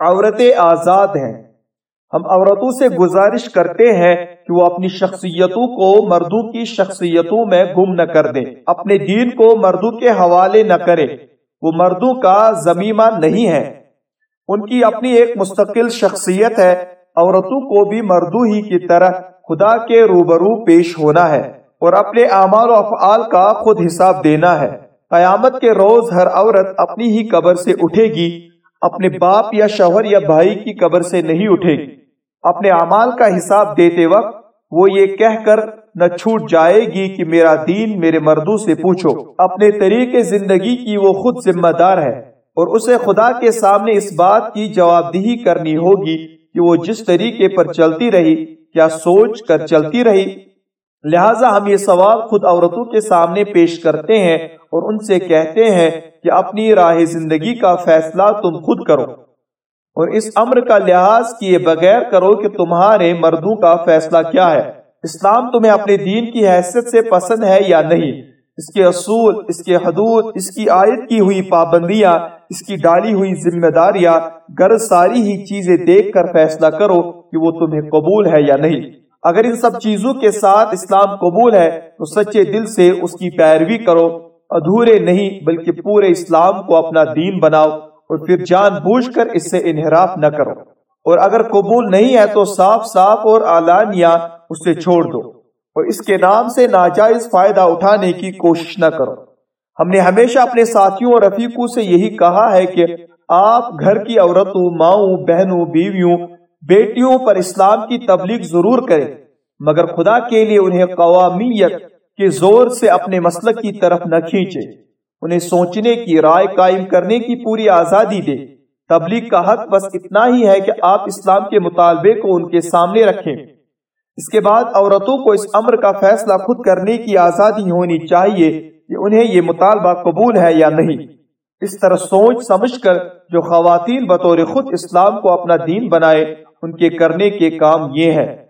عورتیں آزاد ہیں۔ ہم عورتوں سے گزارش کرتے ہیں کہ وہ اپنی شخصیتوں کو مردوں کی شخصیتوں میں گم نہ کر دیں۔ اپنے دین کو مردوں کے حوالے نہ کرے وہ مردوں کا زمیمہ نہیں ہے۔ ان کی اپنی ایک مستقل شخصیت ہے۔ عورتوں کو بھی مردوں ہی کی طرح خدا کے روبرو پیش ہونا ہے اور اپنے اعمال و افعال کا خود حساب دینا ہے۔ قیامت کے روز ہر عورت اپنی ہی قبر سے اٹھے گی۔ اپنے باپ یا شوہر یا بھائی کی قبر سے نہیں اٹھے۔ گی اپنے اعمال کا حساب دیتے وقت وہ یہ کہہ کر نہ چھوٹ جائے گی کہ میرا دین میرے مردوں سے پوچھو۔ اپنے طریقے زندگی کی وہ خود ذمہ دار ہے۔ اور اسے خدا کے سامنے اس بات کی جواب دہی کرنی ہوگی کہ وہ جس طریقے پر چلتی رہی کیا سوچ کر چلتی رہی لہٰذا ہم یہ سوال خود عورتوں کے سامنے پیش کرتے ہیں اور ان سے کہتے ہیں کہ اپنی راہ زندگی کا فیصلہ تم خود کرو اور اس امر کا لحاظ کیے بغیر کرو کہ تمہارے مردوں کا فیصلہ کیا ہے۔ اسلام تمہیں اپنے دین کی حیثیت سے پسند ہے یا نہیں؟ اس کے اصول، اس کے حدود، اس کی آیت کی ہوئی پابندیاں، اس کی ڈالی ہوئی ذمہ داریاں گر ساری ہی چیزیں دیکھ کر فیصلہ کرو کہ وہ تمہیں قبول ہے یا نہیں۔ اگر ان سب چیزوں کے ساتھ اسلام قبول ہے، تو سچے دل سے اس کی پیروی کرو۔ ادھورے نہیں، بلکہ پورے اسلام کو اپنا دین بناؤ اور پھر جان بوجھ کر اس سے انحراف نہ کرو۔ اور اگر قبول نہیں ہے، تو صاف صاف اور اعلانیہ اسے چھوڑ دو۔ اور اس کے نام سے ناجائز فائدہ اٹھانے کی کوشش نہ کرو۔ ہم نے ہمیشہ اپنے ساتھیوں اور رفیقوں سے یہی کہا ہے کہ آپ گھر کی عورتوں، ماؤں، بہنوں، بیویوں بیٹیوں پر اسلام کی تبلیغ ضرور کریں، مگر خدا کے لیے انہیں قوامیت کے زور سے اپنے مسلک کی طرف نہ کھینچے انہیں سوچنے کی، رائے قائم کرنے کی پوری آزادی دے تبلیغ کا حق بس اتنا ہی ہے کہ آپ اسلام کے مطالبے کو ان کے سامنے رکھیں۔ اس کے بعد عورتوں کو اس امر کا فیصلہ خود کرنے کی آزادی ہونی چاہیے کہ انہیں یہ مطالبہ قبول ہے یا نہیں۔ اس طرح سوچ سمجھ کر جو خواتین بطور خود اسلام کو اپنا دین بنائے ان کے کرنے کے کام یہ ہے۔